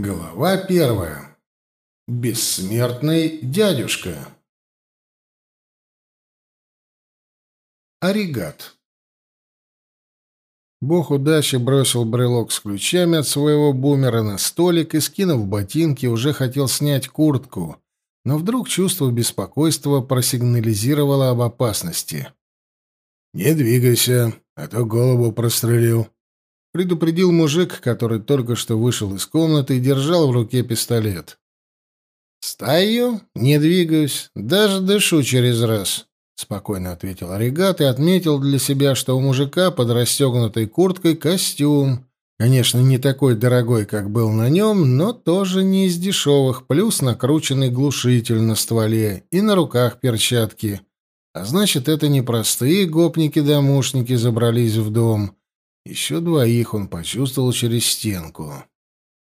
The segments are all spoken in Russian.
Глава первая. Бессмертный дядюшка. Оригат. Бог удачи бросил брелок с ключами от своего бумера на столик и, скинув ботинки, уже хотел снять куртку, но вдруг чувство беспокойства просигнализировало об опасности. «Не двигайся, а то голову прострелил», предупредил мужик, который только что вышел из комнаты и держал в руке пистолет. «Стою, не двигаюсь, даже дышу через раз», — спокойно ответил Оригат и отметил для себя, что у мужика под расстегнутой курткой костюм. Конечно, не такой дорогой, как был на нем, но тоже не из дешевых, плюс накрученный глушитель на стволе и на руках перчатки. А значит, это не простые гопники-домушники забрались в дом, еще двоих он почувствовал через стенку.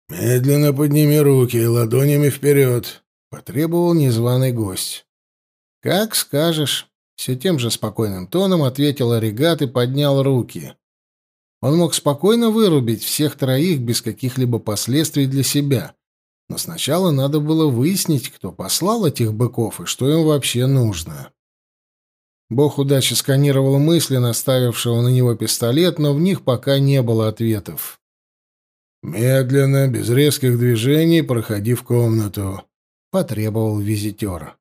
«Медленно подними руки, ладонями вперед», — потребовал незваный гость. «Как скажешь», — все тем же спокойным тоном ответил Оригат и поднял руки. Он мог спокойно вырубить всех троих без каких-либо последствий для себя. Но сначала надо было выяснить, кто послал этих быков и что им вообще нужно. Бог удачи сканировал мысли, наставившего на него пистолет, но в них пока не было ответов. «Медленно, без резких движений, проходи в комнату», — потребовал визитер.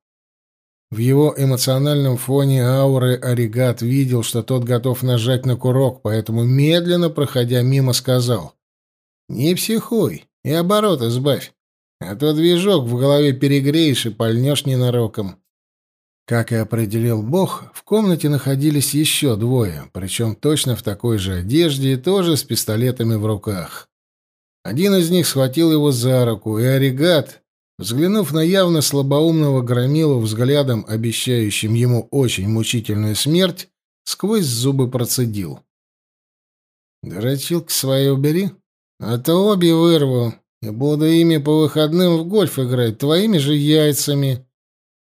В его эмоциональном фоне ауры Оригат видел, что тот готов нажать на курок, поэтому, медленно проходя мимо, сказал «Не психуй и оборот избавь, а то движок в голове перегреешь и пальнешь ненароком». Как и определил Бог, в комнате находились еще двое, причем точно в такой же одежде и тоже с пистолетами в руках. Один из них схватил его за руку, и Оригат, взглянув на явно слабоумного громилу взглядом, обещающим ему очень мучительную смерть, сквозь зубы процедил. «Дрочилки свои убери, а то обе вырву, и буду ими по выходным в гольф играть, твоими же яйцами»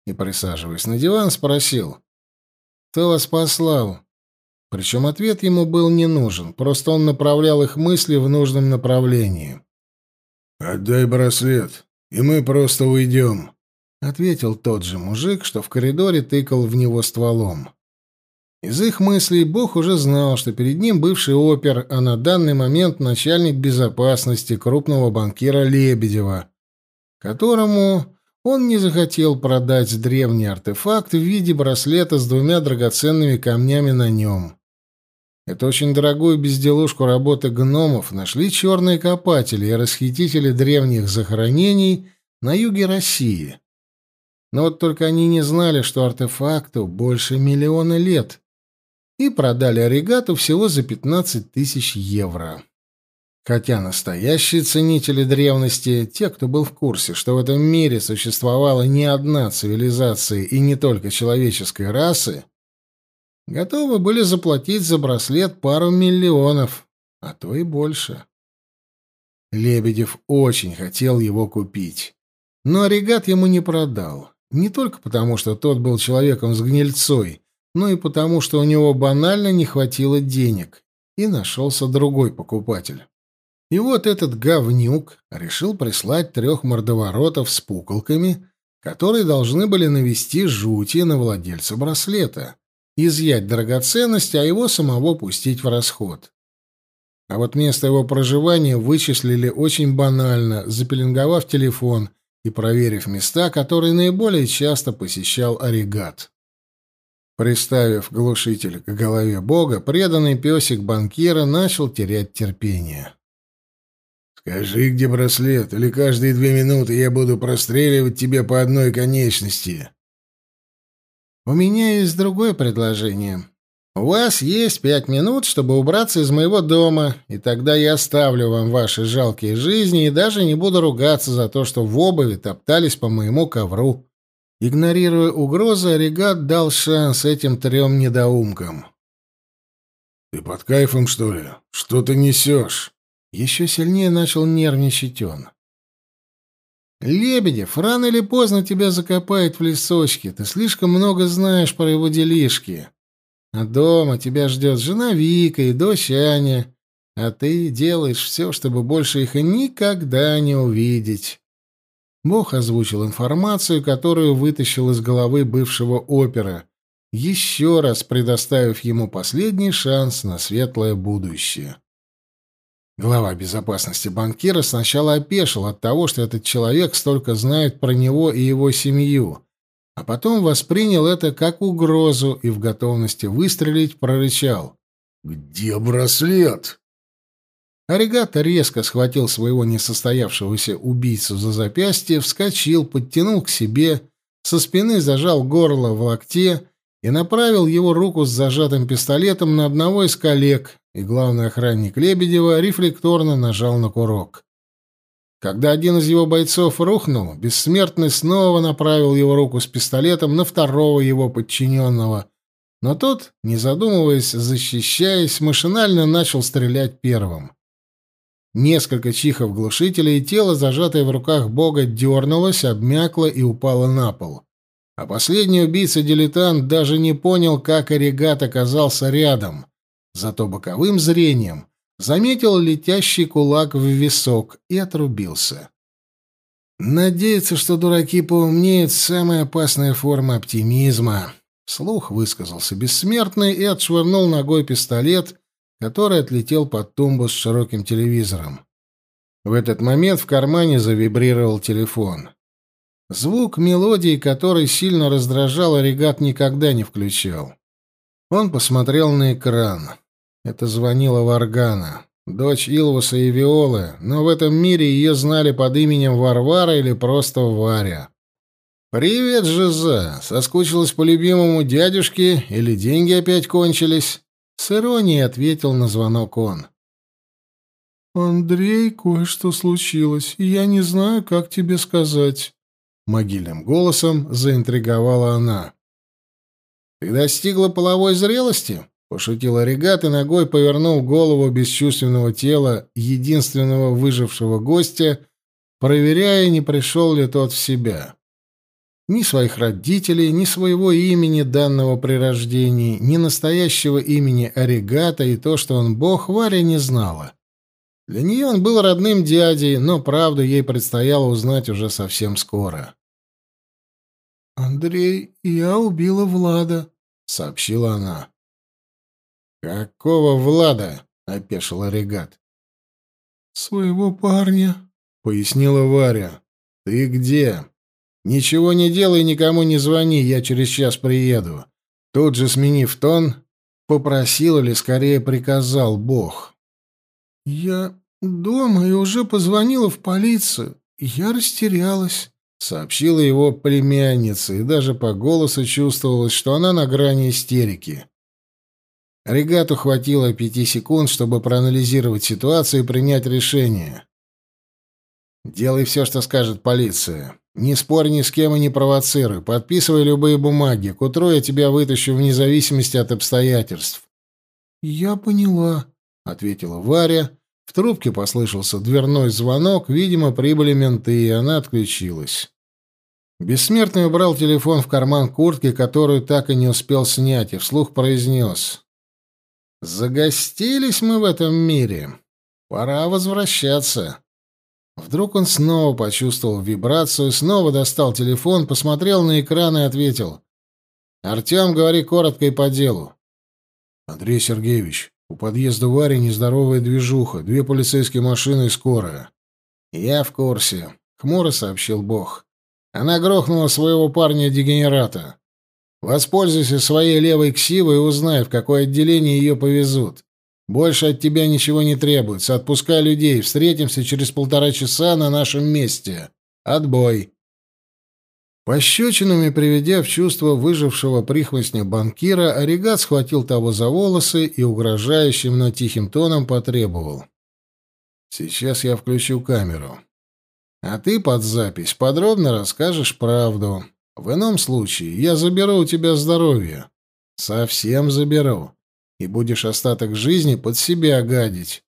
и, присаживаясь на диван, спросил, «Кто вас послал?» Причем ответ ему был не нужен, просто он направлял их мысли в нужном направлении. «Отдай браслет, и мы просто уйдем», — ответил тот же мужик, что в коридоре тыкал в него стволом. Из их мыслей Бог уже знал, что перед ним бывший опер, а на данный момент начальник безопасности крупного банкира Лебедева, которому он не захотел продать древний артефакт в виде браслета с двумя драгоценными камнями на нем. Эту очень дорогую безделушку работы гномов нашли черные копатели и расхитители древних захоронений на юге России. Но вот только они не знали, что артефакту больше миллиона лет, и продали оригату всего за 15 тысяч евро. Хотя настоящие ценители древности, те, кто был в курсе, что в этом мире существовала не одна цивилизация и не только человеческой расы, готовы были заплатить за браслет пару миллионов, а то и больше. Лебедев очень хотел его купить, но регат ему не продал. Не только потому, что тот был человеком с гнильцой, но и потому, что у него банально не хватило денег, и нашелся другой покупатель. И вот этот говнюк решил прислать трех мордоворотов с пуколками, которые должны были навести жути на владельца браслета, изъять драгоценность, а его самого пустить в расход. А вот место его проживания вычислили очень банально, запеленговав телефон и проверив места, которые наиболее часто посещал Оригат. Приставив глушитель к голове бога, преданный песик банкира начал терять терпение. Скажи, где браслет, или каждые две минуты я буду простреливать тебе по одной конечности. У меня есть другое предложение. У вас есть пять минут, чтобы убраться из моего дома, и тогда я оставлю вам ваши жалкие жизни и даже не буду ругаться за то, что в обуви топтались по моему ковру. Игнорируя угрозы, Оригат дал шанс этим трем недоумкам. «Ты под кайфом, что ли? Что ты несешь?» Еще сильнее начал нервничать он. «Лебедев, рано или поздно тебя закопают в лесочке. Ты слишком много знаешь про его делишки. А дома тебя ждет жена Вика и дочь Аня. а ты делаешь все, чтобы больше их никогда не увидеть. Бог озвучил информацию, которую вытащил из головы бывшего опера, еще раз предоставив ему последний шанс на светлое будущее. Глава безопасности банкира сначала опешил от того, что этот человек столько знает про него и его семью, а потом воспринял это как угрозу и в готовности выстрелить прорычал. «Где браслет?» Оригата резко схватил своего несостоявшегося убийцу за запястье, вскочил, подтянул к себе, со спины зажал горло в локте и направил его руку с зажатым пистолетом на одного из коллег, и главный охранник Лебедева рефлекторно нажал на курок. Когда один из его бойцов рухнул, Бессмертный снова направил его руку с пистолетом на второго его подчиненного, но тот, не задумываясь, защищаясь, машинально начал стрелять первым. Несколько чихов глушителя, и тело, зажатое в руках бога, дернулось, обмякло и упало на пол. А последний убийца-дилетант даже не понял, как Оригат оказался рядом. Зато боковым зрением заметил летящий кулак в висок и отрубился. «Надеяться, что дураки поумнеют, самая опасная форма оптимизма», — вслух высказался бессмертный и отшвырнул ногой пистолет, который отлетел под тумбу с широким телевизором. В этот момент в кармане завибрировал телефон. Звук мелодии, который сильно раздражал, Регат никогда не включал. Он посмотрел на экран. Это звонила Варгана, дочь Илвуса и Виолы, но в этом мире ее знали под именем Варвара или просто Варя. «Привет, Жиза! Соскучилась по любимому дядюшке или деньги опять кончились?» С иронией ответил на звонок он. «Андрей, кое-что случилось, и я не знаю, как тебе сказать», — могильным голосом заинтриговала она. «Ты достигла половой зрелости?» — пошутил Оригат и ногой повернул голову бесчувственного тела единственного выжившего гостя, проверяя, не пришел ли тот в себя. Ни своих родителей, ни своего имени, данного при рождении, ни настоящего имени Оригата и то, что он бог, Варя не знала. Для нее он был родным дядей, но правду ей предстояло узнать уже совсем скоро. «Андрей, я убила Влада», — сообщила она. «Какого Влада?» — опешил Оригат. «Своего парня», — пояснила Варя. «Ты где?» «Ничего не делай, никому не звони, я через час приеду». Тут же, сменив тон, попросил или скорее приказал Бог. «Я дома и уже позвонила в полицию. Я растерялась», — сообщила его племянница, и даже по голосу чувствовалось, что она на грани истерики. Регату хватило пяти секунд, чтобы проанализировать ситуацию и принять решение. «Делай все, что скажет полиция. Не спорь ни с кем и не провоцируй. Подписывай любые бумаги. К утру я тебя вытащу вне зависимости от обстоятельств». «Я поняла», — ответила Варя. В трубке послышался дверной звонок. Видимо, прибыли менты, и она отключилась. Бессмертный убрал телефон в карман куртки, которую так и не успел снять, и вслух произнес. «Загостились мы в этом мире. Пора возвращаться». Вдруг он снова почувствовал вибрацию, снова достал телефон, посмотрел на экран и ответил. «Артем, говори коротко и по делу». «Андрей Сергеевич, у подъезда Вари нездоровая движуха, две полицейские машины и скорая». «Я в курсе», — хмуро сообщил Бог. «Она грохнула своего парня-дегенерата. Воспользуйся своей левой ксивой и узнай, в какое отделение ее повезут. Больше от тебя ничего не требуется. Отпускай людей. Встретимся через полтора часа на нашем месте. Отбой. Пощечинами приведя в чувство выжившего прихвостня банкира, Оригат схватил того за волосы и угрожающим, но тихим тоном потребовал. «Сейчас я включу камеру. А ты под запись подробно расскажешь правду. В ином случае я заберу у тебя здоровье. Совсем заберу и будешь остаток жизни под себя гадить.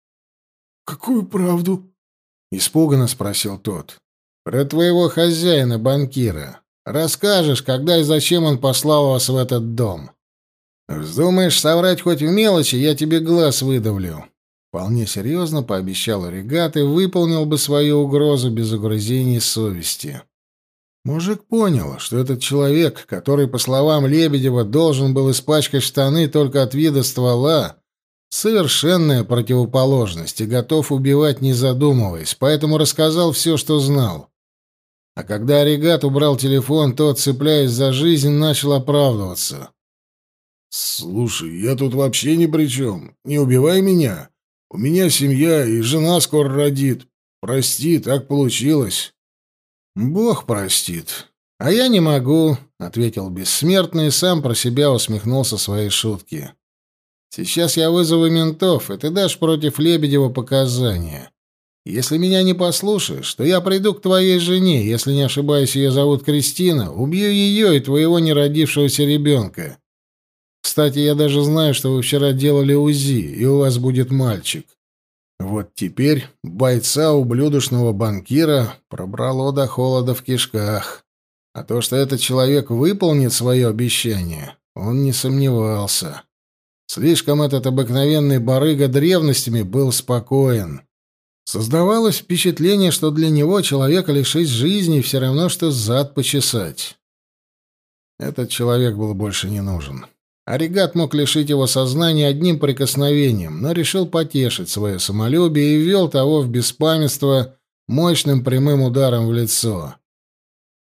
«Какую правду?» — испуганно спросил тот. «Про твоего хозяина, банкира. Расскажешь, когда и зачем он послал вас в этот дом. Вздумаешь соврать хоть в мелочи, я тебе глаз выдавлю. Вполне серьезно пообещал Регат и выполнил бы свою угрозу без угрызений совести. Мужик понял, что этот человек, который, по словам Лебедева, должен был испачкать штаны только от вида ствола, совершенная противоположность и готов убивать, не задумываясь, поэтому рассказал все, что знал. А когда Оригат убрал телефон, тот, цепляясь за жизнь, начал оправдываться. «Слушай, я тут вообще ни при чем. Не убивай меня. У меня семья, и жена скоро родит. Прости, так получилось». «Бог простит. А я не могу», — ответил бессмертный и сам про себя усмехнулся своей шутки. «Сейчас я вызову ментов, и ты дашь против Лебедева показания. Если меня не послушаешь, то я приду к твоей жене, если не ошибаюсь, ее зовут Кристина, убью ее и твоего неродившегося ребенка. Кстати, я даже знаю, что вы вчера делали УЗИ, и у вас будет мальчик. Вот теперь бойца ублюдочного банкира пробрало до холода в кишках. А то, что этот человек выполнит свое обещание, он не сомневался. Слишком этот обыкновенный барыга древностями был спокоен. Создавалось впечатление, что для него человека лишить жизни все равно, что зад почесать. Этот человек был больше не нужен. Оригат мог лишить его сознания одним прикосновением, но решил потешить свое самолюбие и ввел того в беспамятство мощным прямым ударом в лицо.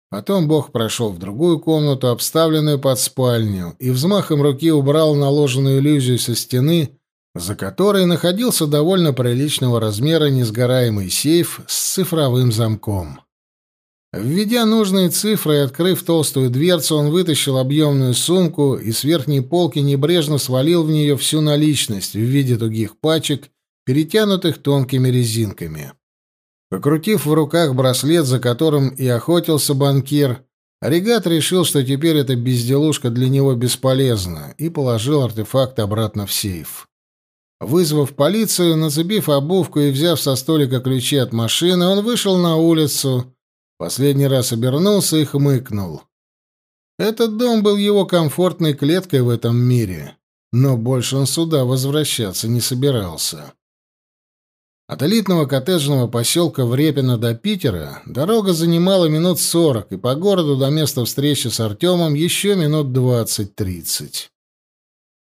Потом бог прошел в другую комнату, обставленную под спальню, и взмахом руки убрал наложенную иллюзию со стены, за которой находился довольно приличного размера несгораемый сейф с цифровым замком. Введя нужные цифры и открыв толстую дверцу, он вытащил объемную сумку и с верхней полки небрежно свалил в нее всю наличность в виде тугих пачек, перетянутых тонкими резинками. Покрутив в руках браслет, за которым и охотился банкир, Оригат решил, что теперь эта безделушка для него бесполезна, и положил артефакт обратно в сейф. Вызвав полицию, нацепив обувку и взяв со столика ключи от машины, он вышел на улицу, Последний раз обернулся и хмыкнул. Этот дом был его комфортной клеткой в этом мире, но больше он сюда возвращаться не собирался. От элитного коттеджного поселка Врепино до Питера дорога занимала минут сорок, и по городу до места встречи с Артемом еще минут двадцать-тридцать.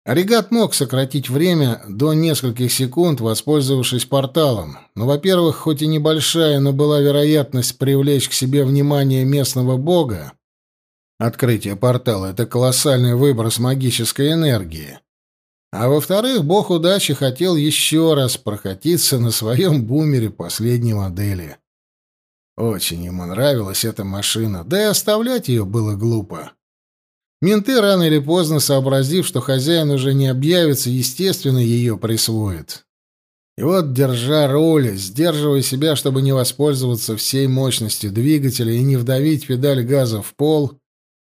Оригат мог сократить время до нескольких секунд, воспользовавшись порталом. Но, во-первых, хоть и небольшая, но была вероятность привлечь к себе внимание местного бога. Открытие портала — это колоссальный выброс магической энергии. А во-вторых, бог удачи хотел еще раз прокатиться на своем бумере последней модели. Очень ему нравилась эта машина, да и оставлять ее было глупо. Менты, рано или поздно сообразив, что хозяин уже не объявится, естественно, ее присвоят. И вот, держа руль, сдерживая себя, чтобы не воспользоваться всей мощностью двигателя и не вдавить педаль газа в пол,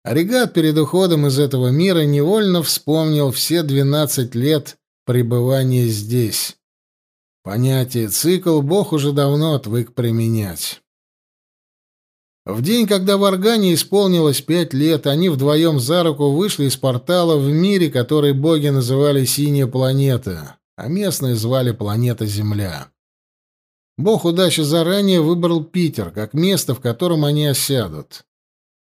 Оригат перед уходом из этого мира невольно вспомнил все 12 лет пребывания здесь. Понятие «цикл» Бог уже давно отвык применять. В день, когда в Органе исполнилось пять лет, они вдвоем за руку вышли из портала в мире, который боги называли «Синяя планета», а местные звали «Планета Земля». Бог удачи заранее выбрал Питер как место, в котором они осядут.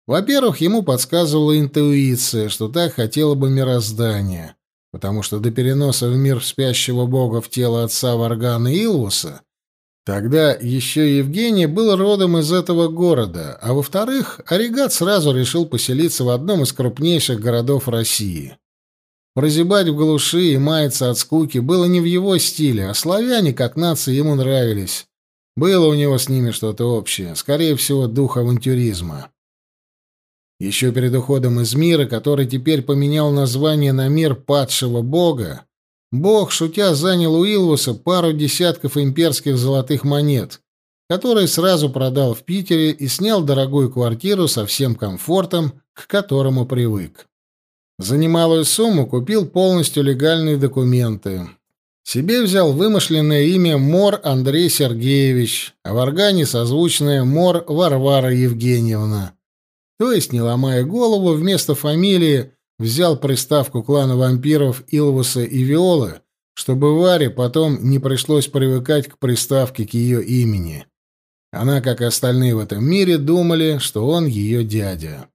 Во-первых, ему подсказывала интуиция, что так хотело бы мироздание, потому что до переноса в мир спящего бога в тело отца Варгана Илвуса Тогда еще Евгений был родом из этого города, а во-вторых, Оригат сразу решил поселиться в одном из крупнейших городов России. Прозябать в глуши и маяться от скуки было не в его стиле, а славяне, как нация, ему нравились. Было у него с ними что-то общее, скорее всего, дух авантюризма. Еще перед уходом из мира, который теперь поменял название на мир падшего бога, Бог, шутя, занял у Илвуса пару десятков имперских золотых монет, которые сразу продал в Питере и снял дорогую квартиру со всем комфортом, к которому привык. За немалую сумму купил полностью легальные документы. Себе взял вымышленное имя Мор Андрей Сергеевич, а в органе созвучное Мор Варвара Евгеньевна. То есть, не ломая голову, вместо фамилии взял приставку клана вампиров Илвуса и Виолы, чтобы Варе потом не пришлось привыкать к приставке к ее имени. Она, как и остальные в этом мире, думали, что он ее дядя.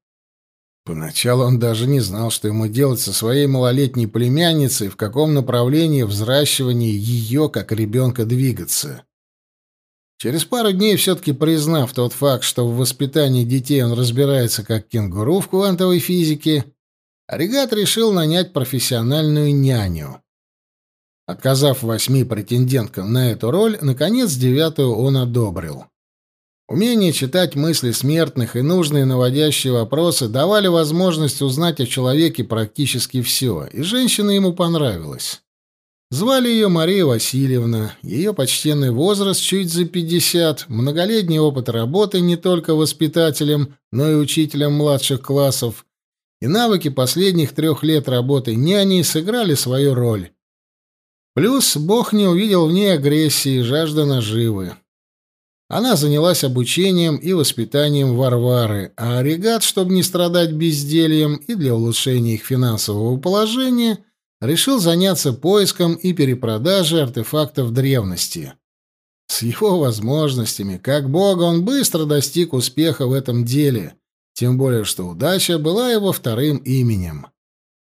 Поначалу он даже не знал, что ему делать со своей малолетней племянницей, в каком направлении взращивания ее, как ребенка, двигаться. Через пару дней, все-таки признав тот факт, что в воспитании детей он разбирается как кенгуру в квантовой физике, Оригат решил нанять профессиональную няню. Отказав восьми претенденткам на эту роль, наконец девятую он одобрил. Умение читать мысли смертных и нужные наводящие вопросы давали возможность узнать о человеке практически все, и женщина ему понравилась. Звали ее Мария Васильевна, ее почтенный возраст чуть за пятьдесят, многолетний опыт работы не только воспитателем, но и учителем младших классов, и навыки последних трех лет работы няней сыграли свою роль. Плюс Бог не увидел в ней агрессии и жажды наживы. Она занялась обучением и воспитанием Варвары, а Оригат, чтобы не страдать бездельем и для улучшения их финансового положения, решил заняться поиском и перепродажей артефактов древности. С его возможностями, как бога, он быстро достиг успеха в этом деле, тем более что удача была его вторым именем.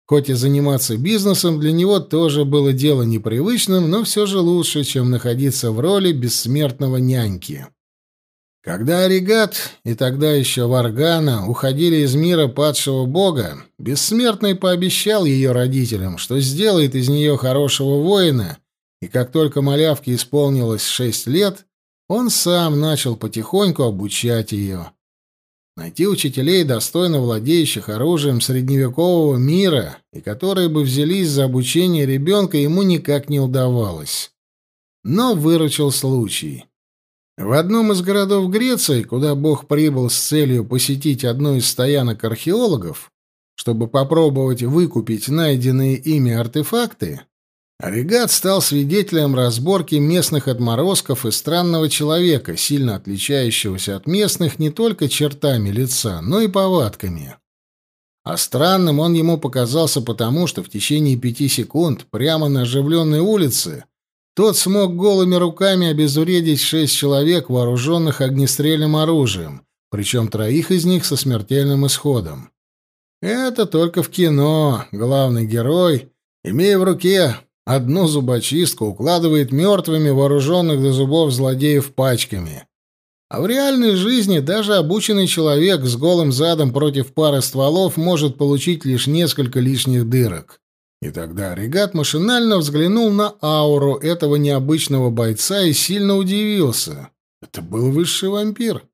Хоть и заниматься бизнесом для него тоже было дело непривычным, но все же лучше, чем находиться в роли бессмертного няньки. Когда Оригат и тогда еще Варгана уходили из мира падшего бога, Бессмертный пообещал ее родителям, что сделает из нее хорошего воина, и как только малявке исполнилось шесть лет, он сам начал потихоньку обучать ее. Найти учителей, достойно владеющих оружием средневекового мира, и которые бы взялись за обучение ребенка, ему никак не удавалось. Но выручил случай. В одном из городов Греции, куда Бог прибыл с целью посетить одну из стоянок археологов, чтобы попробовать выкупить найденные ими артефакты, Оригат стал свидетелем разборки местных отморозков и странного человека, сильно отличающегося от местных не только чертами лица, но и повадками. А странным он ему показался потому, что в течение пяти секунд прямо на оживленной улице тот смог голыми руками обезвредить шесть человек, вооруженных огнестрельным оружием, причем троих из них со смертельным исходом. Это только в кино главный герой, имея в руке Одну зубочистку укладывает мертвыми вооруженных до зубов злодеев пачками. А в реальной жизни даже обученный человек с голым задом против пары стволов может получить лишь несколько лишних дырок. И тогда Регат машинально взглянул на ауру этого необычного бойца и сильно удивился. Это был высший вампир.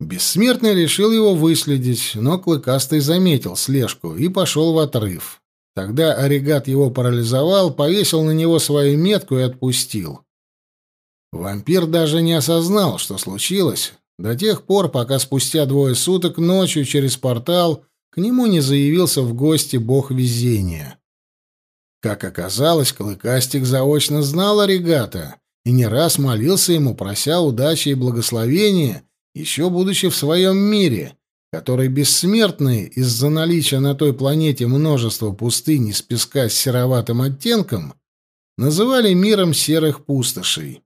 Бессмертный решил его выследить, но Клыкастый заметил слежку и пошел в отрыв. Тогда Оригат его парализовал, повесил на него свою метку и отпустил. Вампир даже не осознал, что случилось, до тех пор, пока спустя двое суток ночью через портал к нему не заявился в гости бог везения. Как оказалось, Клыкастик заочно знал Оригата и не раз молился ему, прося удачи и благословения, еще будучи в своем мире, который бессмертные из-за наличия на той планете множества пустынь из песка с сероватым оттенком называли миром серых пустошей.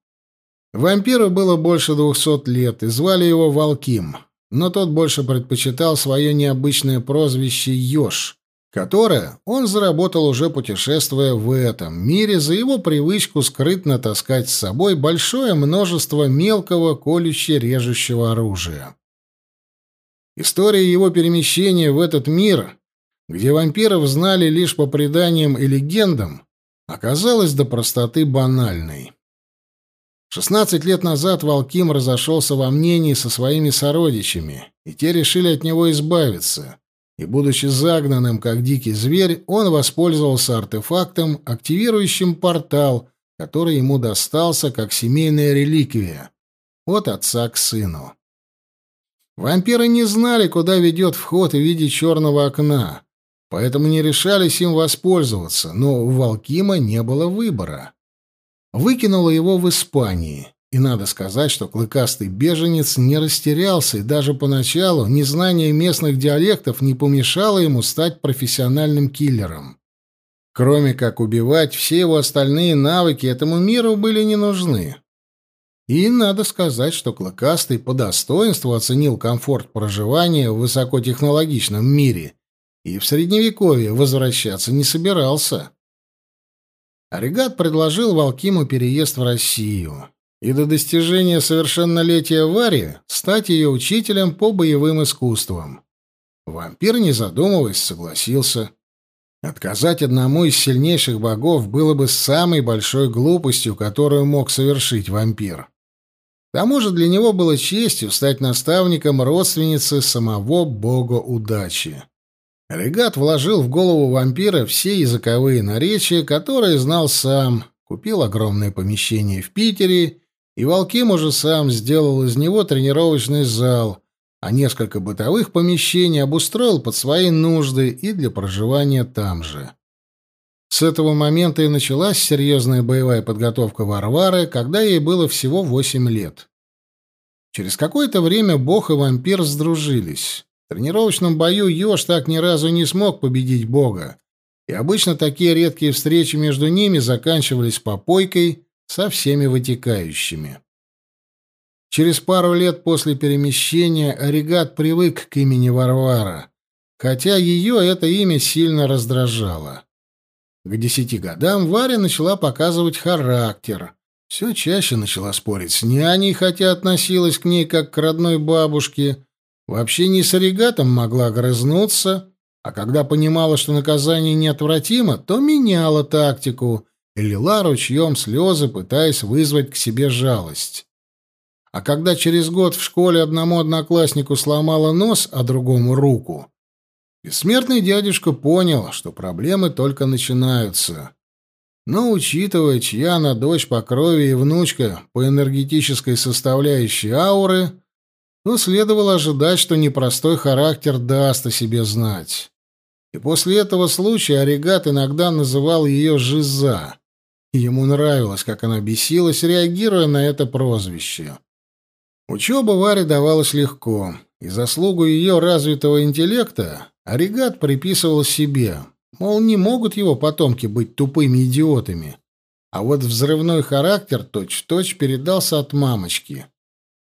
Вампиру было больше двухсот лет, и звали его Волким, но тот больше предпочитал свое необычное прозвище Ёж, которое он заработал уже путешествуя в этом мире за его привычку скрытно таскать с собой большое множество мелкого колюще-режущего оружия. История его перемещения в этот мир, где вампиров знали лишь по преданиям и легендам, оказалась до простоты банальной. Шестнадцать лет назад Волким разошелся во мнении со своими сородичами, и те решили от него избавиться. И, будучи загнанным, как дикий зверь, он воспользовался артефактом, активирующим портал, который ему достался как семейная реликвия от отца к сыну. Вампиры не знали, куда ведет вход в виде черного окна, поэтому не решались им воспользоваться, но у Волкима не было выбора. Выкинуло его в Испании, и надо сказать, что клыкастый беженец не растерялся, и даже поначалу незнание местных диалектов не помешало ему стать профессиональным киллером. Кроме как убивать, все его остальные навыки этому миру были не нужны. И надо сказать, что Клыкастый по достоинству оценил комфорт проживания в высокотехнологичном мире и в Средневековье возвращаться не собирался. Оригат предложил Волкиму переезд в Россию и до достижения совершеннолетия Вари стать ее учителем по боевым искусствам. Вампир, не задумываясь, согласился. Отказать одному из сильнейших богов было бы самой большой глупостью, которую мог совершить вампир. К тому же для него было честью стать наставником родственницы самого бога удачи. Регат вложил в голову вампира все языковые наречия, которые знал сам, купил огромное помещение в Питере, и Волким уже сам сделал из него тренировочный зал, а несколько бытовых помещений обустроил под свои нужды и для проживания там же. С этого момента и началась серьезная боевая подготовка Варвары, когда ей было всего восемь лет. Через какое-то время бог и вампир сдружились. В тренировочном бою Ёж так ни разу не смог победить бога, и обычно такие редкие встречи между ними заканчивались попойкой со всеми вытекающими. Через пару лет после перемещения Оригат привык к имени Варвара, хотя ее это имя сильно раздражало. К десяти годам Варя начала показывать характер. Все чаще начала спорить с няней, хотя относилась к ней как к родной бабушке, в общении с оригатом могла грызнуться, а когда понимала, что наказание неотвратимо, то меняла тактику и лила ручьем слезы, пытаясь вызвать к себе жалость. А когда через год в школе одному однокласснику сломала нос, а другому руку, бессмертный дядюшка понял, что проблемы только начинаются. Но, учитывая, чья она дочь по крови и внучка по энергетической составляющей ауры, но следовало ожидать, что непростой характер даст о себе знать. И после этого случая Оригат иногда называл ее «Жиза». Ему нравилось, как она бесилась, реагируя на это прозвище. Учеба Варе давалась легко, и заслугу ее развитого интеллекта Оригат приписывал себе, мол, не могут его потомки быть тупыми идиотами. А вот взрывной характер точь-в-точь -точь передался от мамочки.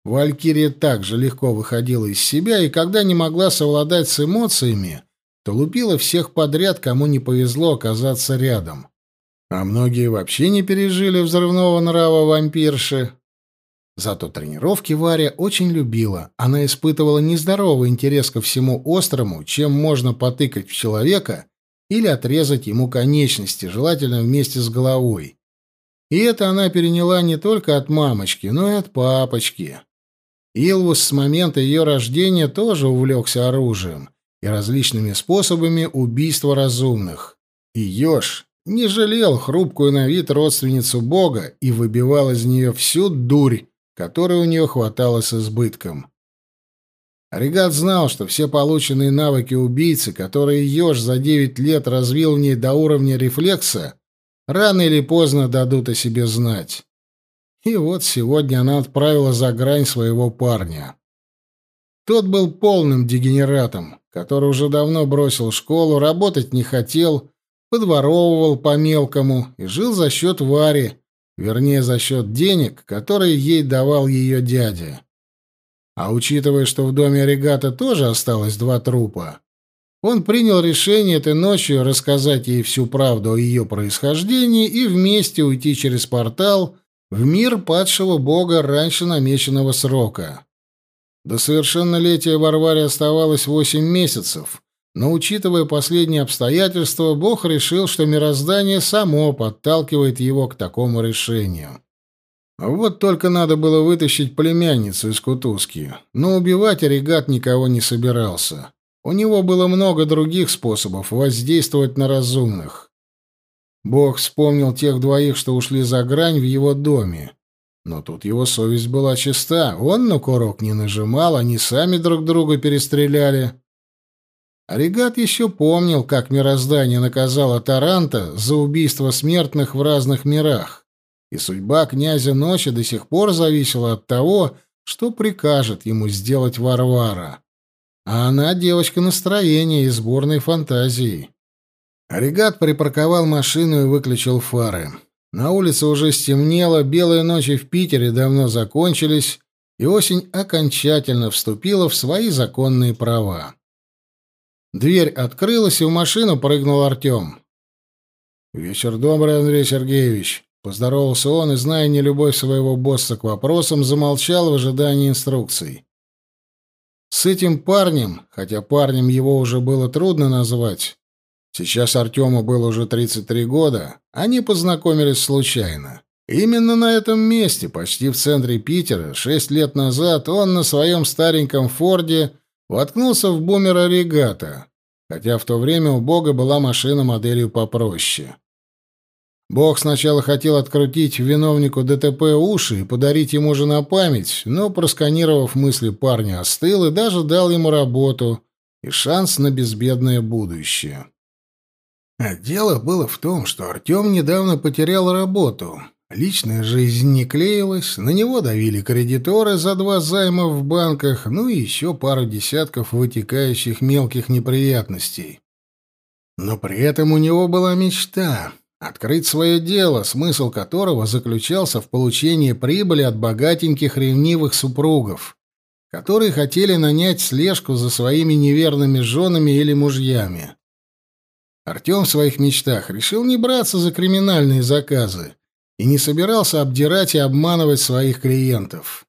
Валькирия также легко выходила из себя, и когда не могла совладать с эмоциями, то лупила всех подряд, кому не повезло оказаться рядом. А многие вообще не пережили взрывного нрава вампирши. Зато тренировки Варя очень любила. Она испытывала нездоровый интерес ко всему острому, чем можно потыкать в человека или отрезать ему конечности, желательно вместе с головой. И это она переняла не только от мамочки, но и от папочки. Илвус с момента ее рождения тоже увлекся оружием и различными способами убийства разумных. И Ёж не жалел хрупкую на вид родственницу Бога и выбивал из нее всю дурь, которой у нее хватало с избытком. Оригат знал, что все полученные навыки убийцы, которые Ёж за девять лет развил в ней до уровня рефлекса, рано или поздно дадут о себе знать. И вот сегодня она отправила за грань своего парня. Тот был полным дегенератом, который уже давно бросил школу, работать не хотел, подворовывал по-мелкому и жил за счет Вари, вернее, за счет денег, которые ей давал ее дядя. А учитывая, что в доме Регата тоже осталось два трупа, он принял решение этой ночью рассказать ей всю правду о ее происхождении и вместе уйти через портал в мир падшего бога раньше намеченного срока. До совершеннолетия Варваре оставалось восемь месяцев, но, учитывая последние обстоятельства, бог решил, что мироздание само подталкивает его к такому решению. Вот только надо было вытащить племянницу из кутузки, но убивать Оригат никого не собирался. У него было много других способов воздействовать на разумных. Бог вспомнил тех двоих, что ушли за грань в его доме. Но тут его совесть была чиста. Он на курок не нажимал, они сами друг друга перестреляли. Оригат еще помнил, как мироздание наказало Таранта за убийство смертных в разных мирах. И судьба князя Ночи до сих пор зависела от того, что прикажет ему сделать Варвара. А она девочка настроения и сборной фантазии. Оригат припарковал машину и выключил фары. На улице уже стемнело, белые ночи в Питере давно закончились, и осень окончательно вступила в свои законные права. Дверь открылась, и в машину прыгнул Артем. «Вечер добрый, Андрей Сергеевич», — поздоровался он и, зная нелюбовь своего босса к вопросам, замолчал в ожидании инструкций. С этим парнем, хотя парнем его уже было трудно назвать, сейчас Артему было уже 33 года, они познакомились случайно. Именно на этом месте, почти в центре Питера, шесть лет назад он на своем стареньком «Форде» воткнулся в бумера «Регата», хотя в то время у Бога была машина моделью попроще. Бог сначала хотел открутить виновнику ДТП уши и подарить ему же на память, но, просканировав мысли парня, остыл и даже дал ему работу и шанс на безбедное будущее. А дело было в том, что Артем недавно потерял работу. Личная жизнь не клеилась, на него давили кредиторы за два займа в банках, ну и еще пару десятков вытекающих мелких неприятностей. Но при этом у него была мечта Открыть свое дело, смысл которого заключался в получении прибыли от богатеньких ревнивых супругов, которые хотели нанять слежку за своими неверными женами или мужьями. Артем в своих мечтах решил не браться за криминальные заказы и не собирался обдирать и обманывать своих клиентов.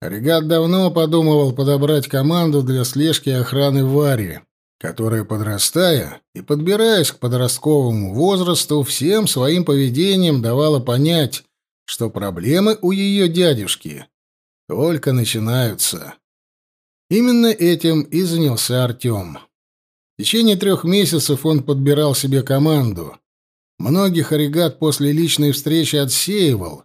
Регат давно подумывал подобрать команду для слежки и охраны Вари, которая, подрастая и подбираясь к подростковому возрасту, всем своим поведением давала понять, что проблемы у ее дядюшки только начинаются. Именно этим и занялся Артем. В течение трех месяцев он подбирал себе команду. Многих оригат после личной встречи отсеивал,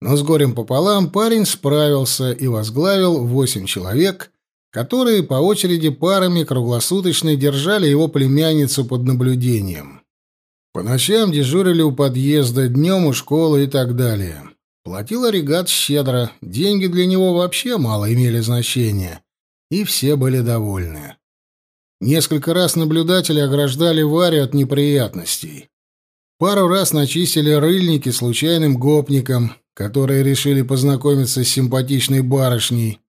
но с горем пополам парень справился и возглавил восемь человек — которые по очереди парами круглосуточно держали его племянницу под наблюдением. По ночам дежурили у подъезда, днем у школы и так далее. Платил оригат щедро, деньги для него вообще мало имели значения, и все были довольны. Несколько раз наблюдатели ограждали Варю от неприятностей. Пару раз начистили рыльники случайным гопникам, которые решили познакомиться с симпатичной барышней,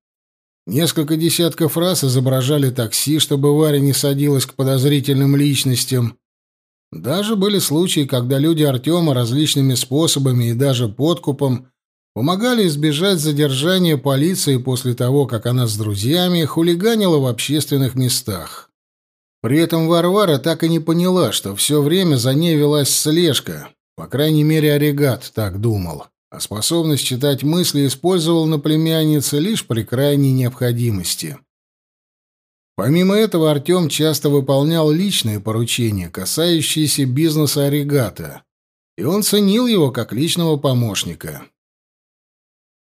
Несколько десятков раз изображали такси, чтобы Варя не садилась к подозрительным личностям. Даже были случаи, когда люди Артема различными способами и даже подкупом помогали избежать задержания полиции после того, как она с друзьями хулиганила в общественных местах. При этом Варвара так и не поняла, что все время за ней велась слежка. По крайней мере, Орегат так думал. А способность читать мысли использовал на племяннице лишь при крайней необходимости. Помимо этого, Артем часто выполнял личные поручения, касающиеся бизнеса Орегата, и он ценил его как личного помощника.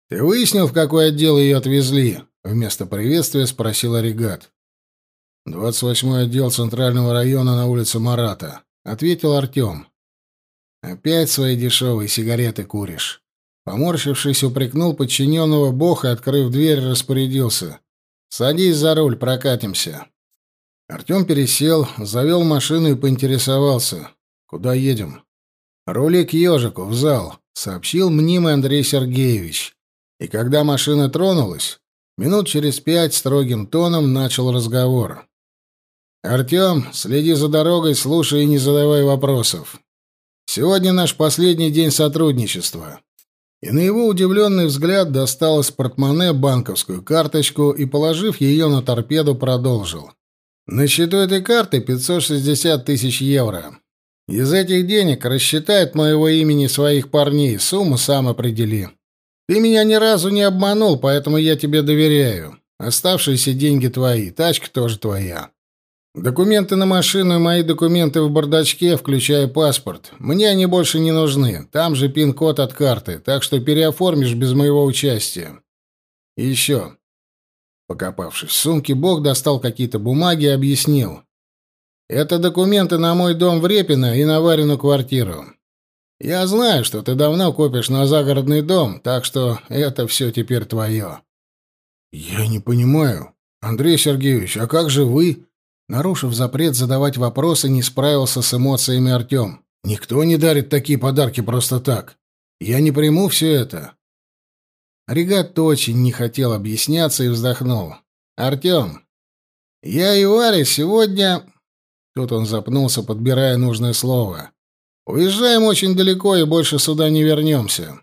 «Ты выяснил, в какой отдел ее отвезли?» — вместо приветствия спросил Орегат двадцать восьмой отдел Центрального района на улице Марата», — ответил Артем. «Опять свои дешевые сигареты куришь». Поморщившись, упрекнул подчиненного Бог и, открыв дверь, распорядился. «Садись за руль, прокатимся». Артем пересел, завел машину и поинтересовался. «Куда едем?» «Рули к ежику, в зал», — сообщил мнимый Андрей Сергеевич. И когда машина тронулась, минут через пять строгим тоном начал разговор. «Артем, следи за дорогой, слушай и не задавай вопросов. Сегодня наш последний день сотрудничества и на его удивленный взгляд достал из портмоне банковскую карточку и, положив ее на торпеду, продолжил. «На счету этой карты 560 тысяч евро. Из этих денег рассчитает моего имени своих парней, сумму сам определи. Ты меня ни разу не обманул, поэтому я тебе доверяю. Оставшиеся деньги твои, тачка тоже твоя. Документы на машину и мои документы в бардачке, включая паспорт. Мне они больше не нужны. Там же пин-код от карты, так что переоформишь без моего участия. И еще. Покопавшись в сумке, Бог достал какие-то бумаги и объяснил. Это документы на мой дом в Репино и на Варину квартиру. Я знаю, что ты давно копишь на загородный дом, так что это все теперь твое. Я не понимаю. Андрей Сергеевич, а как же вы? Нарушив запрет задавать вопросы, не справился с эмоциями Артем. «Никто не дарит такие подарки просто так. Я не приму все это». Регат очень не хотел объясняться и вздохнул. «Артем, я и Варя сегодня...» Тут он запнулся, подбирая нужное слово. «Уезжаем очень далеко и больше сюда не вернемся.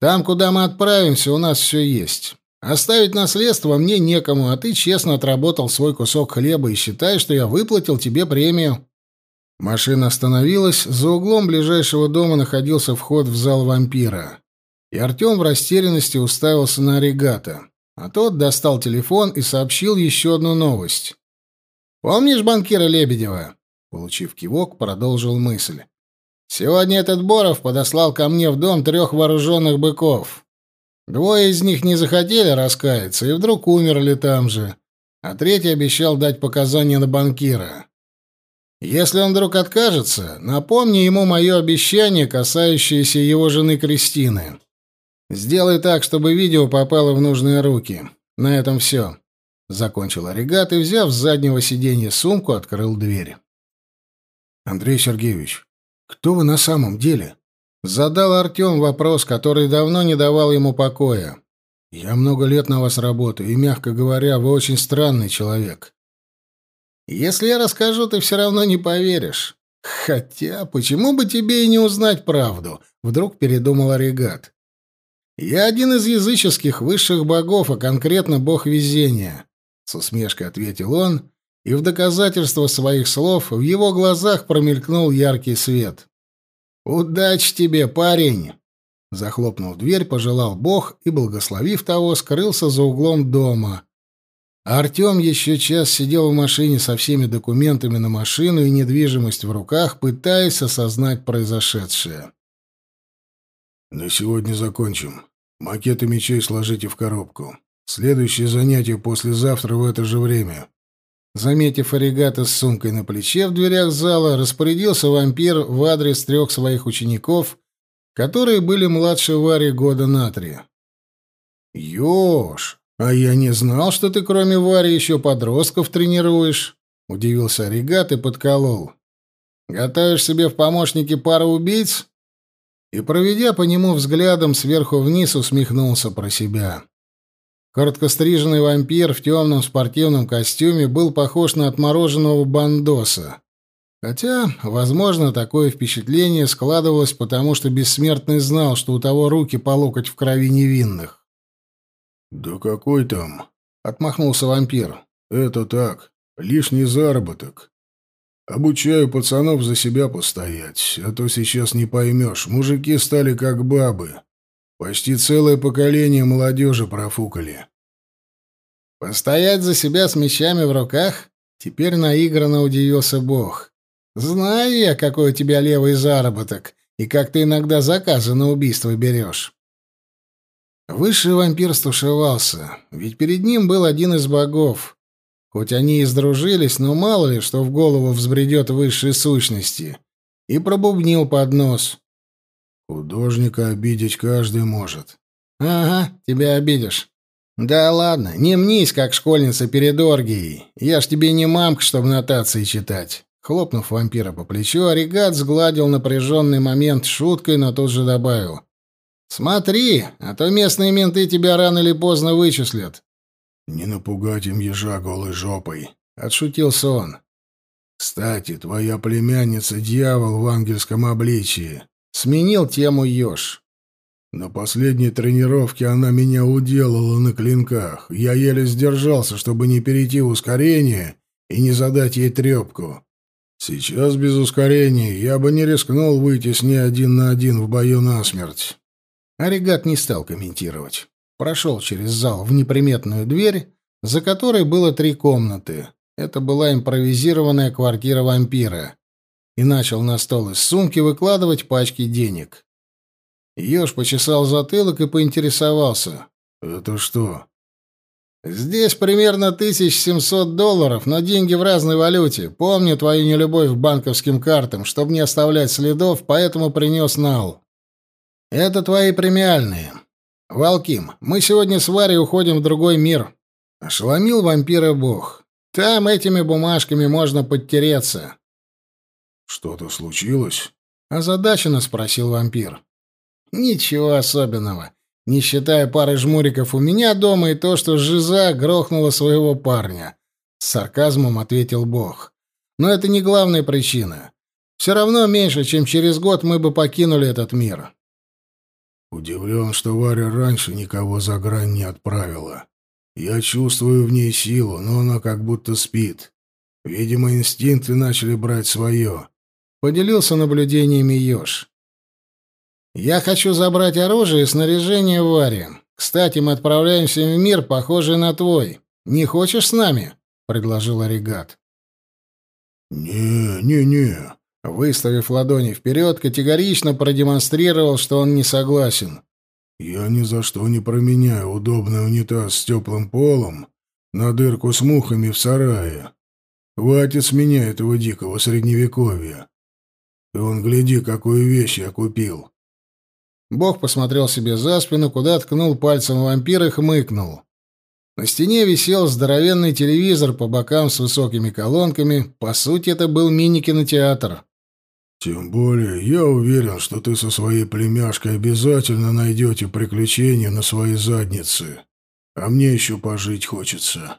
Там, куда мы отправимся, у нас все есть. Оставить наследство мне некому, а ты честно отработал свой кусок хлеба и считай, что я выплатил тебе премию». Машина остановилась, за углом ближайшего дома находился вход в зал вампира. И Артем в растерянности уставился на Оригата. А тот достал телефон и сообщил еще одну новость. «Помнишь банкира Лебедева?» Получив кивок, продолжил мысль. «Сегодня этот Боров подослал ко мне в дом трех вооруженных быков. Двое из них не захотели раскаяться и вдруг умерли там же, а третий обещал дать показания на банкира. Если он вдруг откажется, напомни ему мое обещание, касающееся его жены Кристины. Сделай так, чтобы видео попало в нужные руки. На этом все. Закончил Оригат и, взяв с заднего сиденья сумку, открыл дверь. Андрей Сергеевич, кто вы на самом деле? Задал Артем вопрос, который давно не давал ему покоя. «Я много лет на вас работаю, и, мягко говоря, вы очень странный человек». «Если я расскажу, ты все равно не поверишь. Хотя, почему бы тебе и не узнать правду?» — вдруг передумал Оригат. «Я один из языческих высших богов, а конкретно бог везения», — с усмешкой ответил он, и в доказательство своих слов в его глазах промелькнул яркий свет. «Удачи тебе, парень!» Захлопнув дверь, пожелал Бог и, благословив того, скрылся за углом дома. А Артем еще час сидел в машине со всеми документами на машину и недвижимость в руках, пытаясь осознать произошедшее. «На сегодня закончим. Макеты мечей сложите в коробку. Следующее занятие послезавтра в это же время. Заметив оригата с сумкой на плече в дверях зала, распорядился вампир в адрес трех своих учеников, которые были младше Вари года на три. «Ёж, а я не знал, что ты кроме Вари еще подростков тренируешь», — удивился оригат и подколол. «Готовишь себе в помощники пару убийц?» И, проведя по нему взглядом сверху вниз, усмехнулся про себя. Короткостриженный вампир в темном спортивном костюме был похож на отмороженного бандоса. Хотя, возможно, такое впечатление складывалось потому, что бессмертный знал, что у того руки по локоть в крови невинных. «Да какой там?» — отмахнулся вампир. «Это так, лишний заработок. Обучаю пацанов за себя постоять, а то сейчас не поймешь, мужики стали как бабы. Почти целое поколение молодежи профукали. Постоять за себя с мечами в руках? Теперь наигранно удивился Бог. Знаю я, какой у тебя левый заработок, и как ты иногда заказы на убийство берешь. Высший вампир стушевался, ведь перед ним был один из богов. Хоть они и сдружились, но мало ли, что в голову взбредет высшей сущности. И пробубнил под нос. Художника обидеть каждый может. Ага, тебя обидишь. Да ладно, не мнись, как школьница перед оргией. Я ж тебе не мамка, чтобы нотации читать. Хлопнув вампира по плечу, Оригат сгладил напряженный момент шуткой, но тут же добавил. «Смотри, а то местные менты тебя рано или поздно вычислят». «Не напугать им ежа голой жопой», — отшутился он. «Кстати, твоя племянница — дьявол в ангельском обличии. Сменил тему Ёж. На последней тренировке она меня уделала на клинках. Я еле сдержался, чтобы не перейти в ускорение и не задать ей трепку. Сейчас без ускорения я бы не рискнул выйти с ней один на один в бою насмерть. Оригат не стал комментировать. Прошел через зал в неприметную дверь, за которой было три комнаты. Это была импровизированная квартира вампира и начал на стол из сумки выкладывать пачки денег. Ёж почесал затылок и поинтересовался. «Это что?» «Здесь примерно 1700 долларов, но деньги в разной валюте. Помню твою нелюбовь к банковским картам, чтобы не оставлять следов, поэтому принес нал. Это твои премиальные. Валким, мы сегодня с Варей уходим в другой мир». Ошеломил вампира бог. Там этими бумажками можно подтереться. Что-то случилось? озадаченно спросил вампир. Ничего особенного, не считая пары жмуриков у меня дома и то, что жиза грохнула своего парня, с сарказмом ответил Бог. Но это не главная причина. Все равно меньше, чем через год мы бы покинули этот мир. Удивлен, что Варя раньше никого за грань не отправила. Я чувствую в ней силу, но она как будто спит. Видимо, инстинкты начали брать свое. Поделился наблюдениями Ёж. Я хочу забрать оружие и снаряжение Варе. Кстати, мы отправляемся в мир, похожий на твой. Не хочешь с нами? предложил Оригат. Не, не, не. Выставив ладони вперед, категорично продемонстрировал, что он не согласен. «Я ни за что не променяю удобный унитаз с теплым полом на дырку с мухами в сарае. Хватит с меня этого дикого средневековья. И он, гляди, какую вещь я купил». Бог посмотрел себе за спину, куда ткнул пальцем вампир и хмыкнул. На стене висел здоровенный телевизор по бокам с высокими колонками. По сути, это был мини-кинотеатр. «Тем более, я уверен, что ты со своей племяшкой обязательно найдете приключения на своей заднице. А мне еще пожить хочется».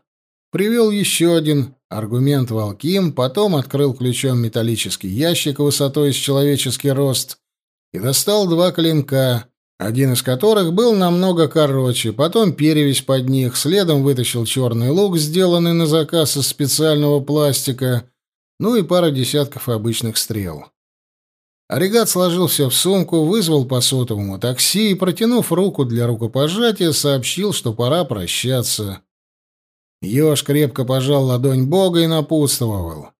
Привел еще один аргумент Волким, потом открыл ключом металлический ящик высотой с человеческий рост и достал два клинка, один из которых был намного короче, потом перевесь под них, следом вытащил черный лук, сделанный на заказ из специального пластика, ну и пара десятков обычных стрел. Оригат сложил все в сумку, вызвал по сотовому такси и, протянув руку для рукопожатия, сообщил, что пора прощаться. Ёж крепко пожал ладонь Бога и напутствовал.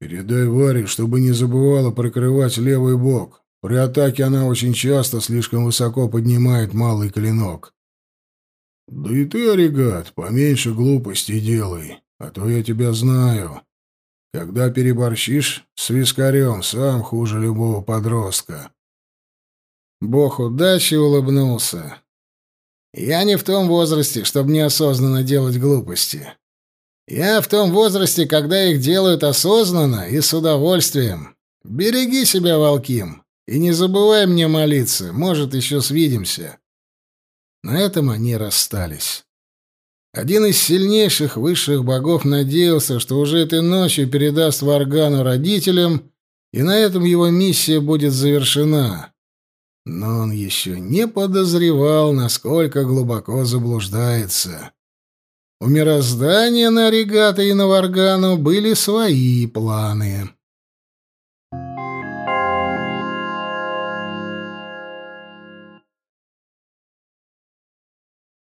«Передай Варе, чтобы не забывала прикрывать левый бок. При атаке она очень часто слишком высоко поднимает малый клинок. Да и ты, Оригат, поменьше глупостей делай, а то я тебя знаю. Когда переборщишь с вискарем, сам хуже любого подростка. Бог удачи улыбнулся. Я не в том возрасте, чтобы неосознанно делать глупости. Я в том возрасте, когда их делают осознанно и с удовольствием. Береги себя, Волким, и не забывай мне молиться, может, еще свидимся. На этом они расстались. Один из сильнейших высших богов надеялся, что уже этой ночью передаст Варгану родителям, и на этом его миссия будет завершена. Но он еще не подозревал, насколько глубоко заблуждается. У мироздания на Оригата и на Варгану были свои планы.